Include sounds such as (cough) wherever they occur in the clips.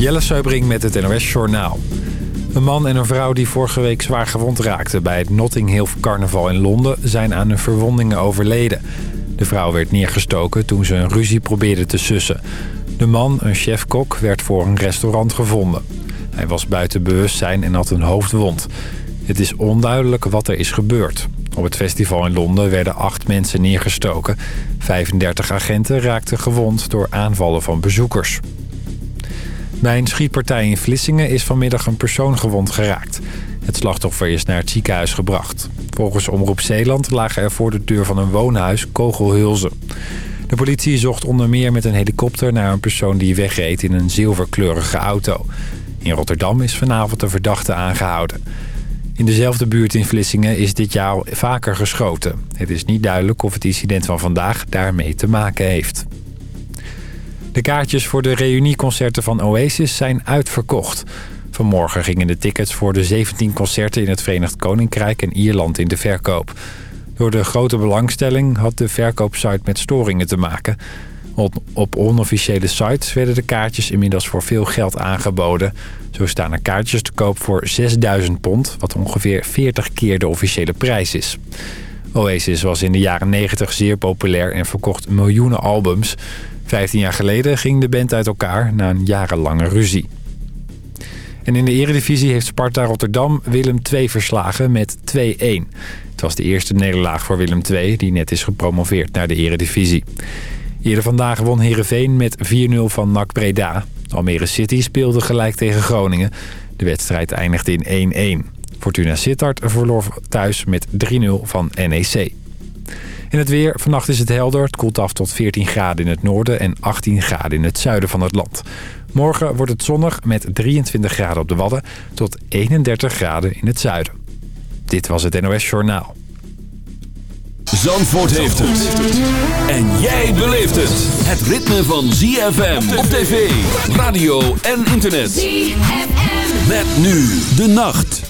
Jelle Seubring met het NOS Journaal. Een man en een vrouw die vorige week zwaar gewond raakten... bij het Notting Hill Carnaval in Londen zijn aan hun verwondingen overleden. De vrouw werd neergestoken toen ze een ruzie probeerde te sussen. De man, een chefkok, werd voor een restaurant gevonden. Hij was buiten bewustzijn en had een hoofdwond. Het is onduidelijk wat er is gebeurd. Op het festival in Londen werden acht mensen neergestoken. 35 agenten raakten gewond door aanvallen van bezoekers. Bij een schietpartij in Vlissingen is vanmiddag een persoon gewond geraakt. Het slachtoffer is naar het ziekenhuis gebracht. Volgens Omroep Zeeland lagen er voor de deur van een woonhuis kogelhulzen. De politie zocht onder meer met een helikopter naar een persoon die wegreed in een zilverkleurige auto. In Rotterdam is vanavond een verdachte aangehouden. In dezelfde buurt in Vlissingen is dit jaar vaker geschoten. Het is niet duidelijk of het incident van vandaag daarmee te maken heeft. De kaartjes voor de reunieconcerten van Oasis zijn uitverkocht. Vanmorgen gingen de tickets voor de 17 concerten in het Verenigd Koninkrijk en Ierland in de verkoop. Door de grote belangstelling had de verkoopsite met storingen te maken. Op onofficiële sites werden de kaartjes inmiddels voor veel geld aangeboden. Zo staan er kaartjes te koop voor 6000 pond, wat ongeveer 40 keer de officiële prijs is. Oasis was in de jaren 90 zeer populair en verkocht miljoenen albums. Vijftien jaar geleden ging de band uit elkaar na een jarenlange ruzie. En in de eredivisie heeft Sparta Rotterdam Willem II verslagen met 2-1. Het was de eerste nederlaag voor Willem II, die net is gepromoveerd naar de eredivisie. Eerder vandaag won Heerenveen met 4-0 van NAC Breda. Almere City speelde gelijk tegen Groningen. De wedstrijd eindigde in 1-1. Fortuna Sittard verloor thuis met 3-0 van NEC. In het weer, vannacht is het helder. Het koelt af tot 14 graden in het noorden en 18 graden in het zuiden van het land. Morgen wordt het zonnig met 23 graden op de Wadden tot 31 graden in het zuiden. Dit was het NOS Journaal. Zandvoort heeft het. En jij beleeft het. Het ritme van ZFM op tv, radio en internet. ZFM. Met nu de nacht.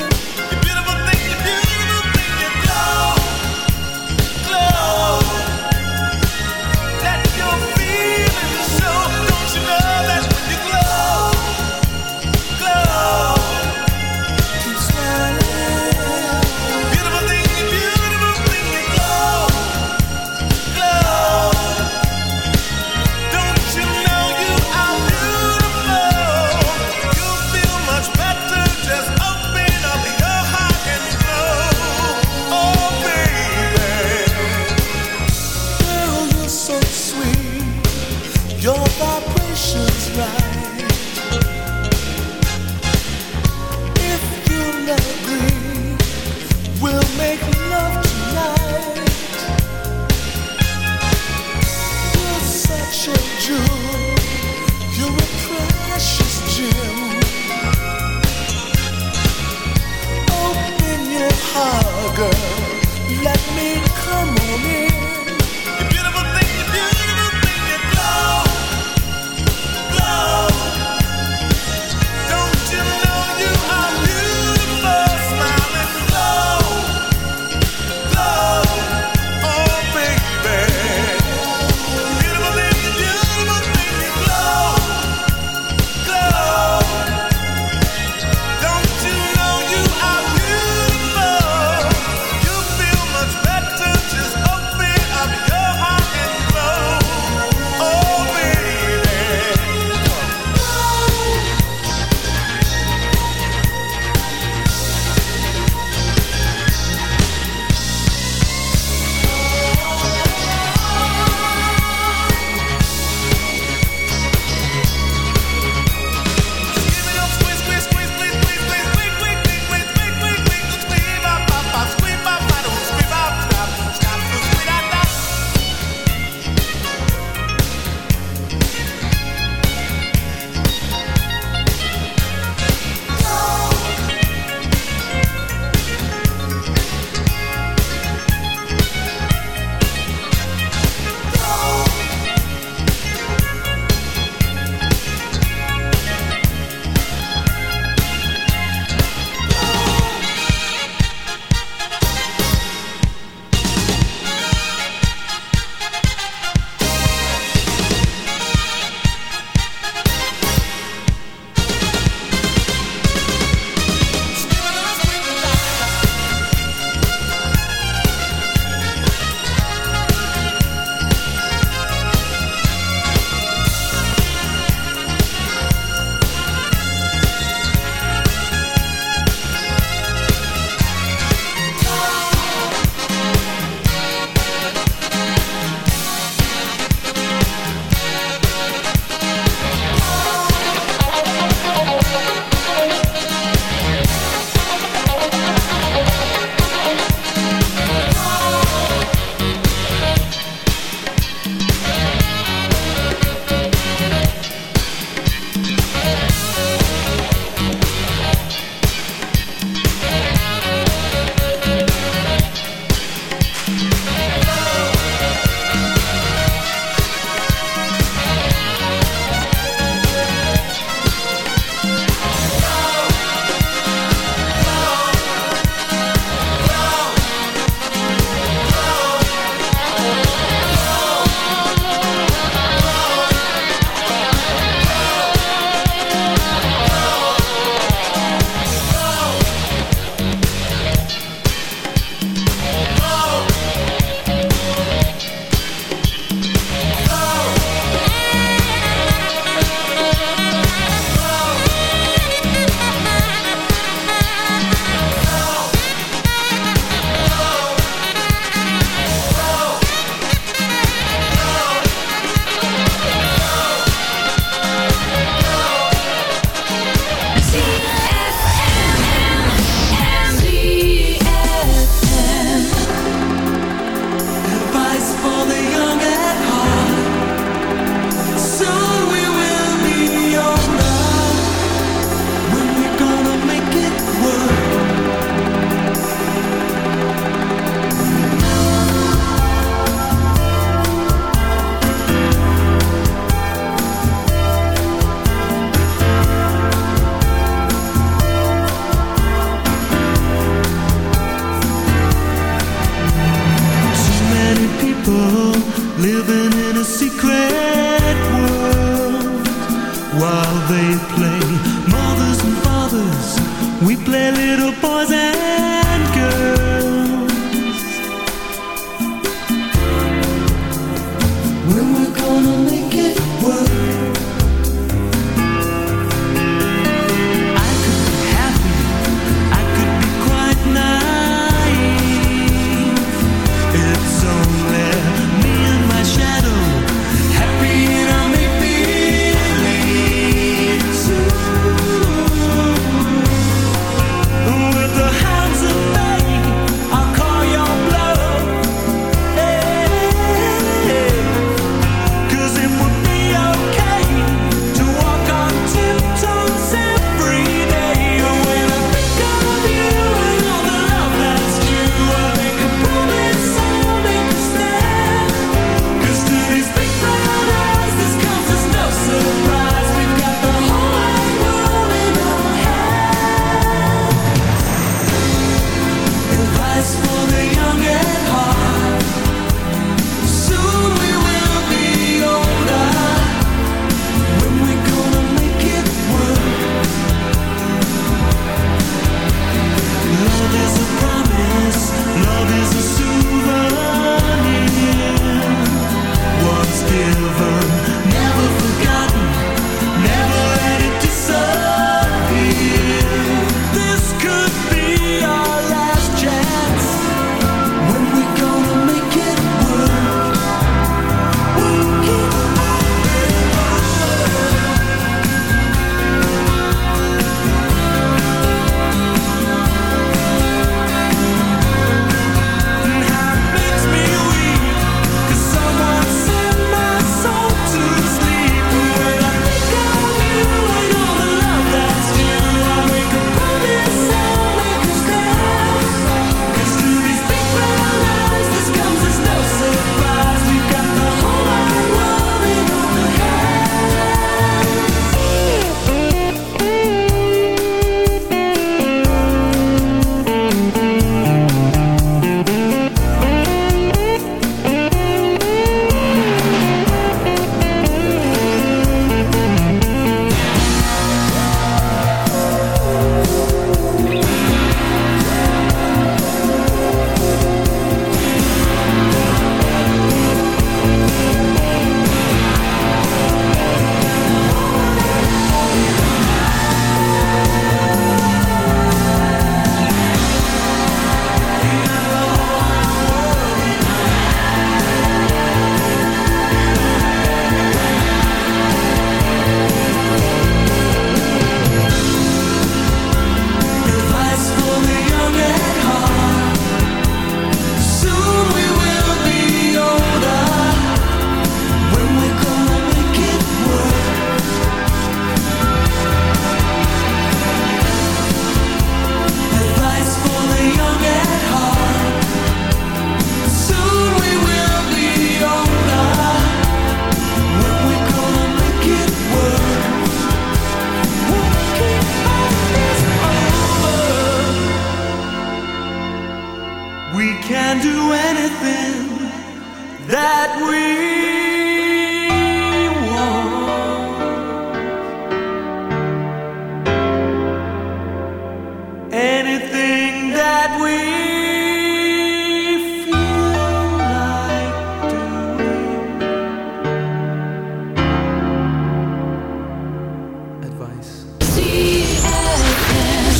device.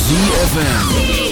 ZFM.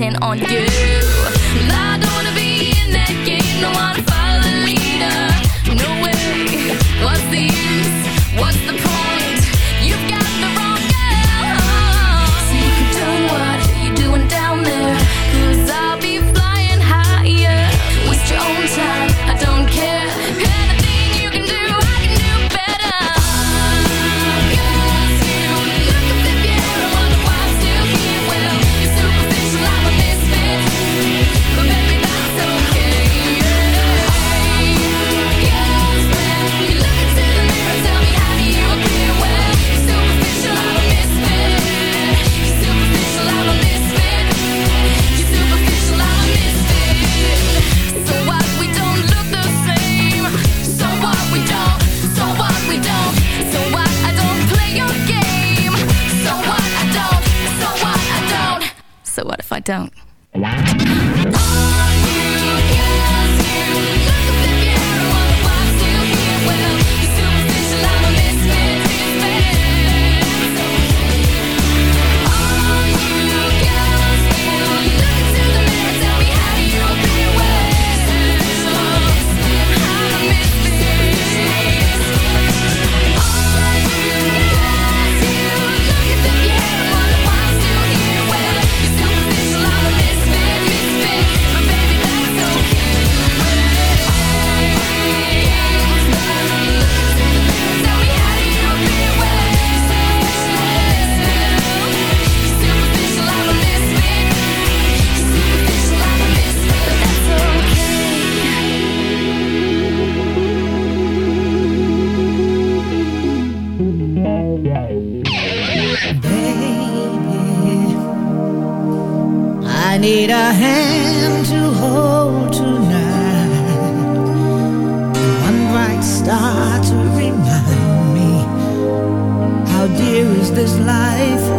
on you. And I don't wanna be in that game, no, life.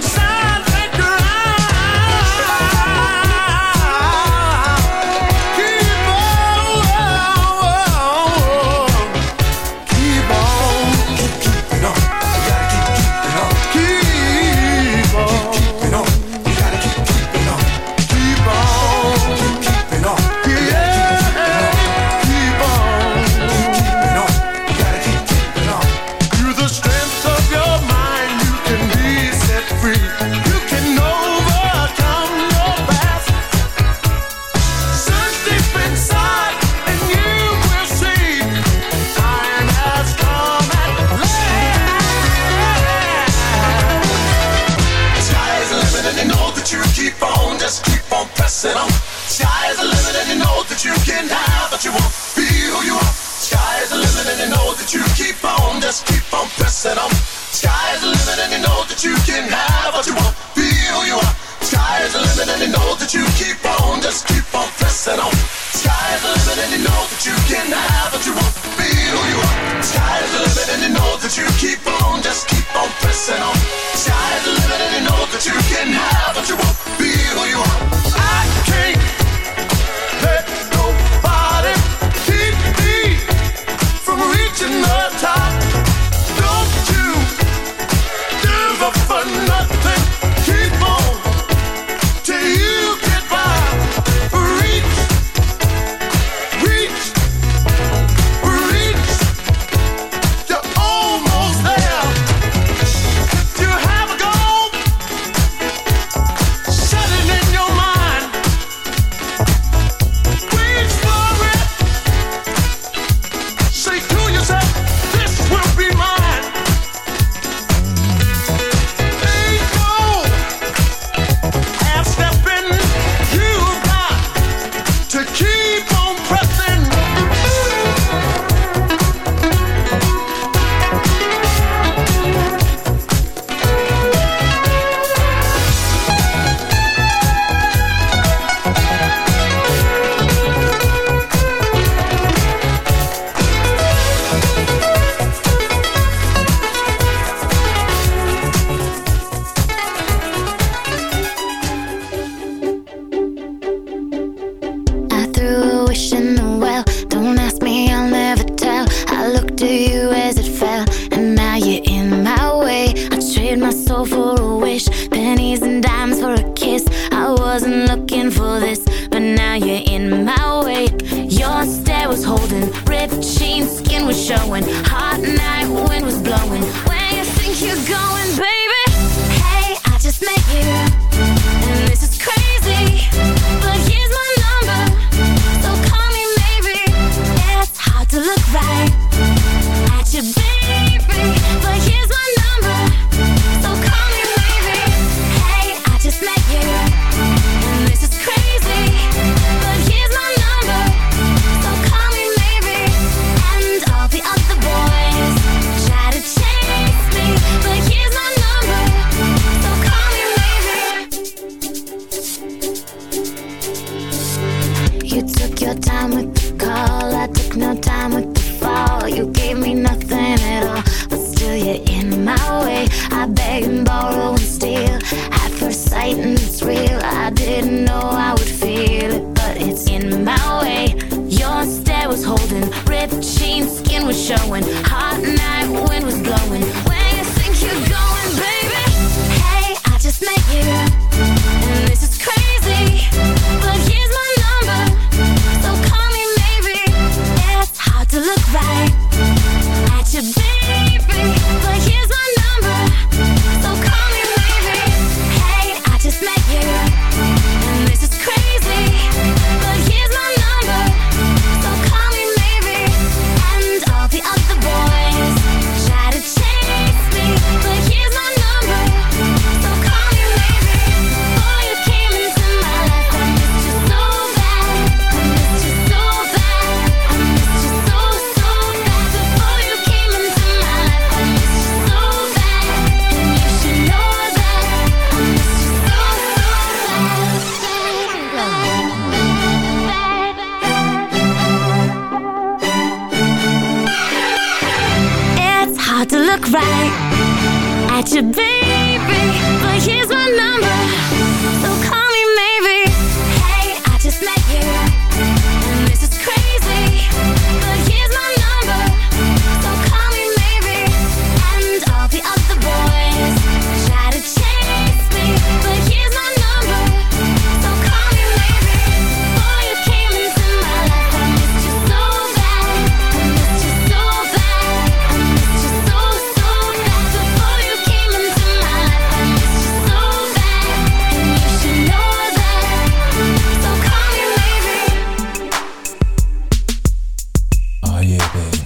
home. yeah, baby.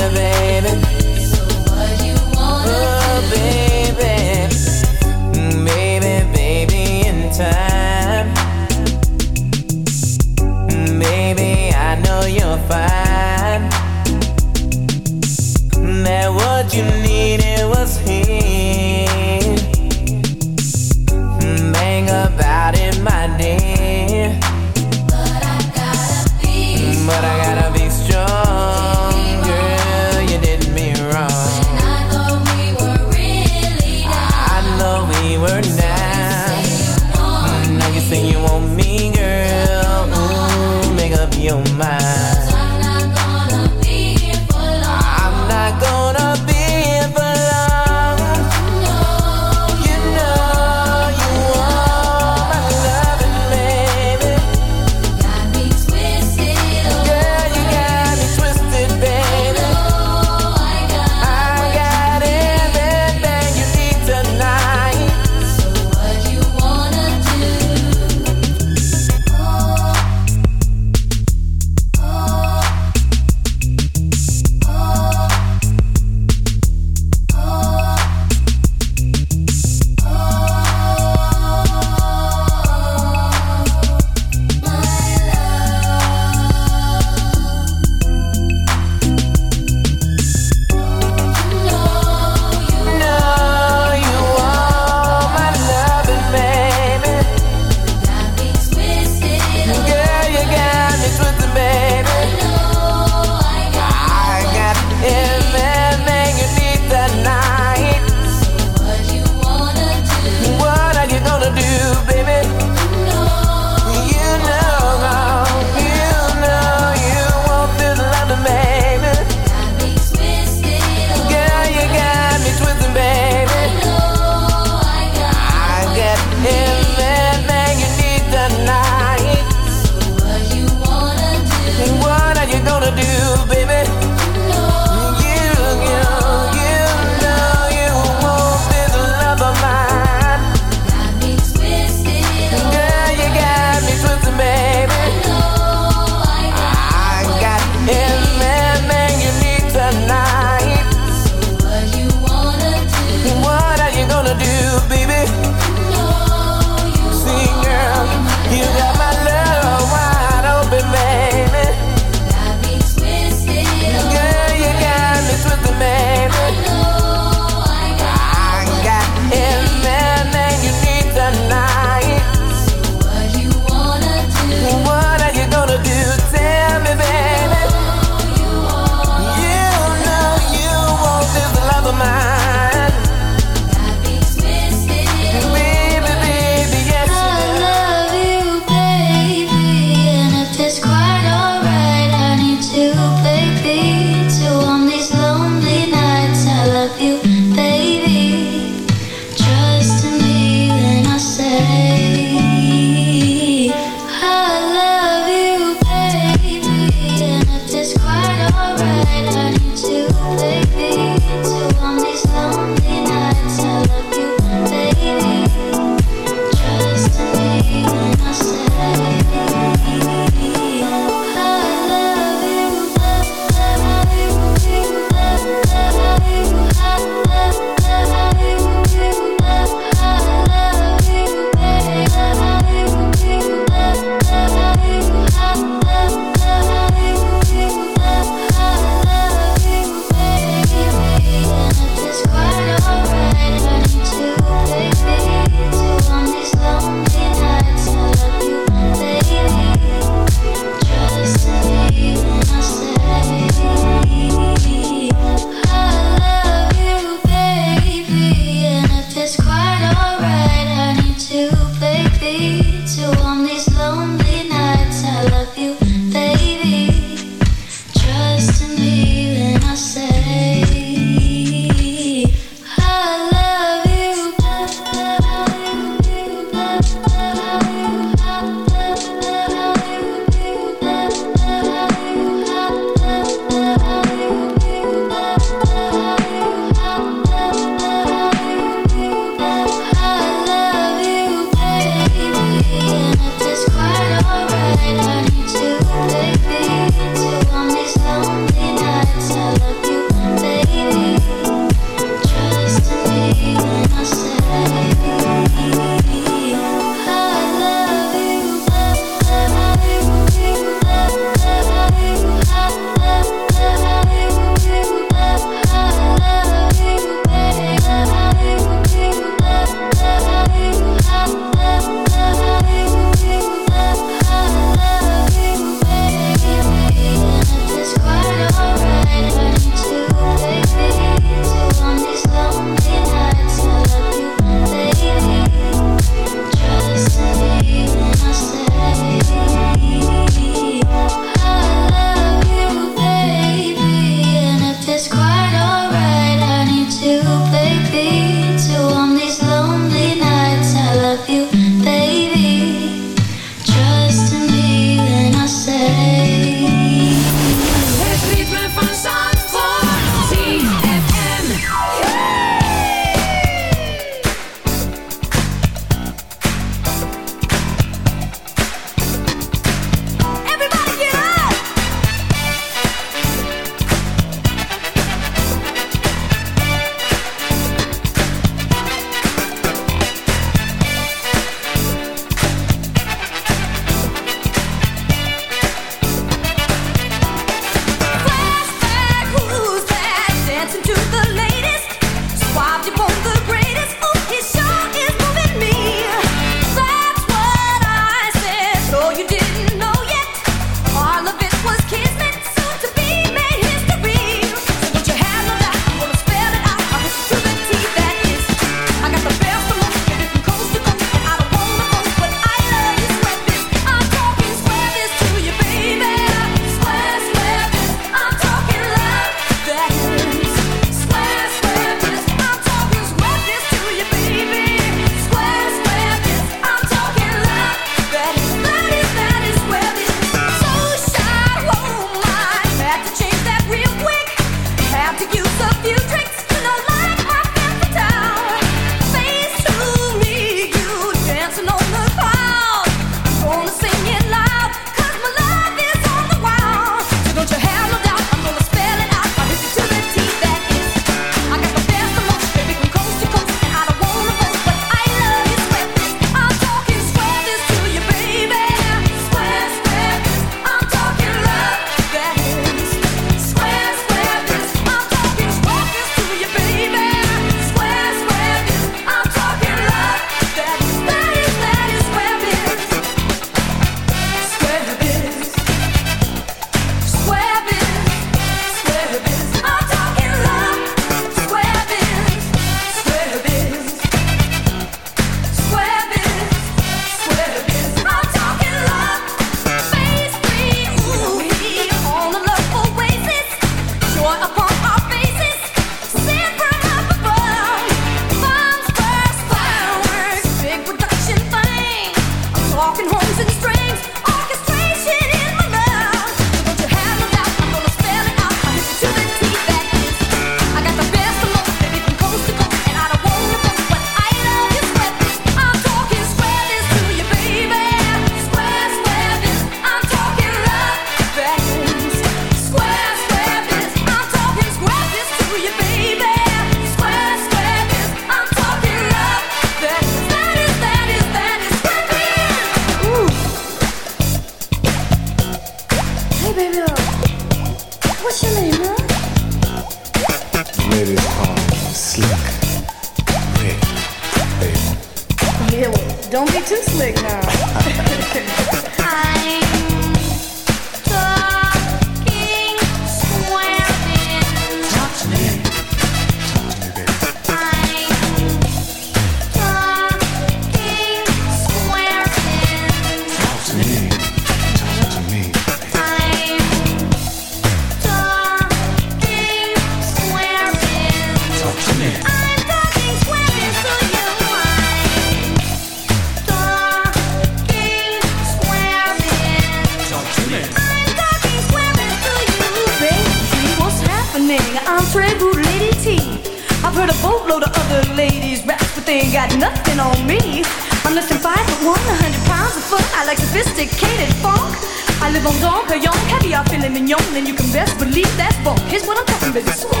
I heard a boatload of other ladies rap, but they ain't got nothing on me. I'm less than five foot one, a hundred pounds of fun. I like sophisticated funk. I live on Don Perignon, caviar, filet mignon, and you can best believe that funk. Here's what I'm talking about. Square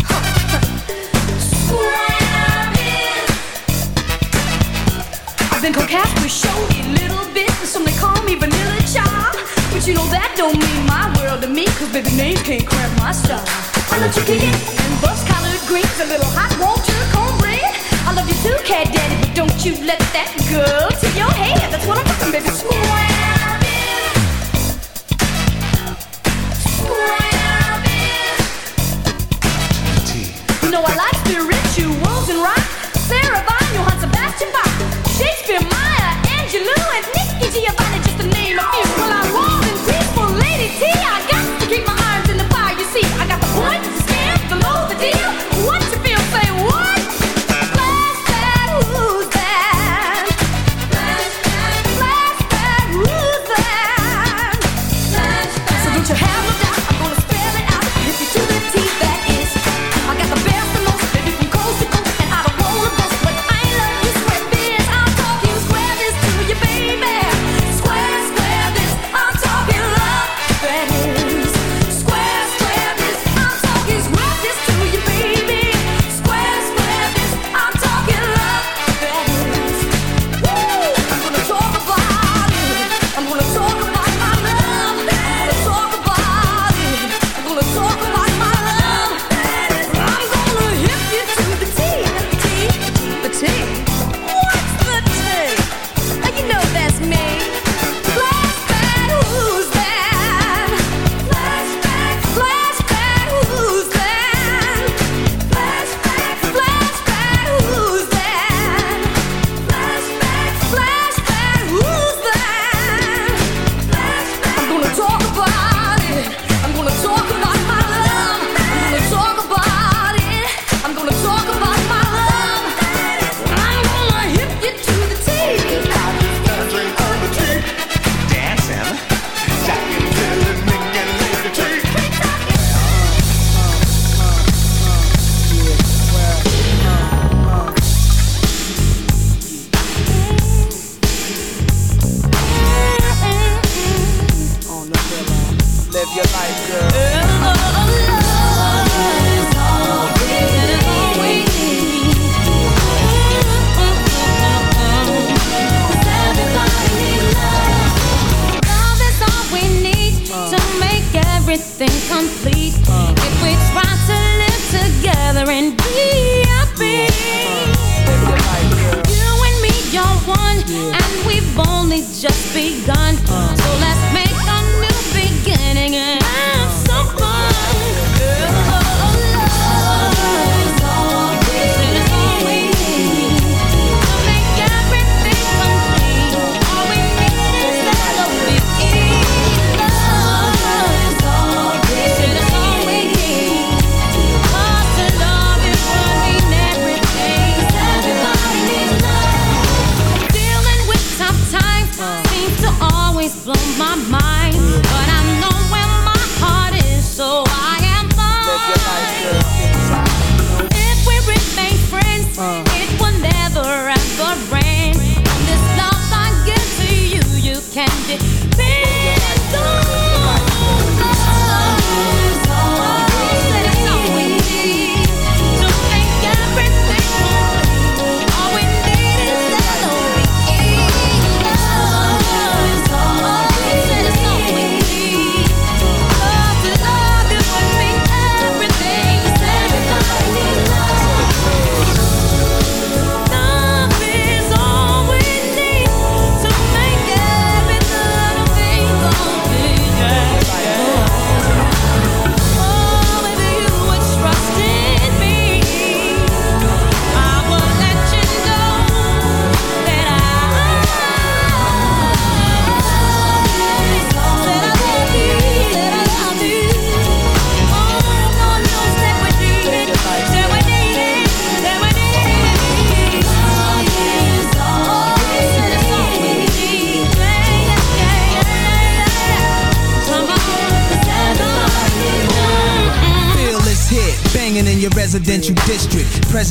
huh. (laughs) Square I've been cocaine with show but you know that don't mean my world to me Cause baby names can't cramp my style I love chicken and bus collared greens A little hot water, cornbread I love you too, cat daddy But don't you let that go to your head That's what I'm talking, baby. Square No, I like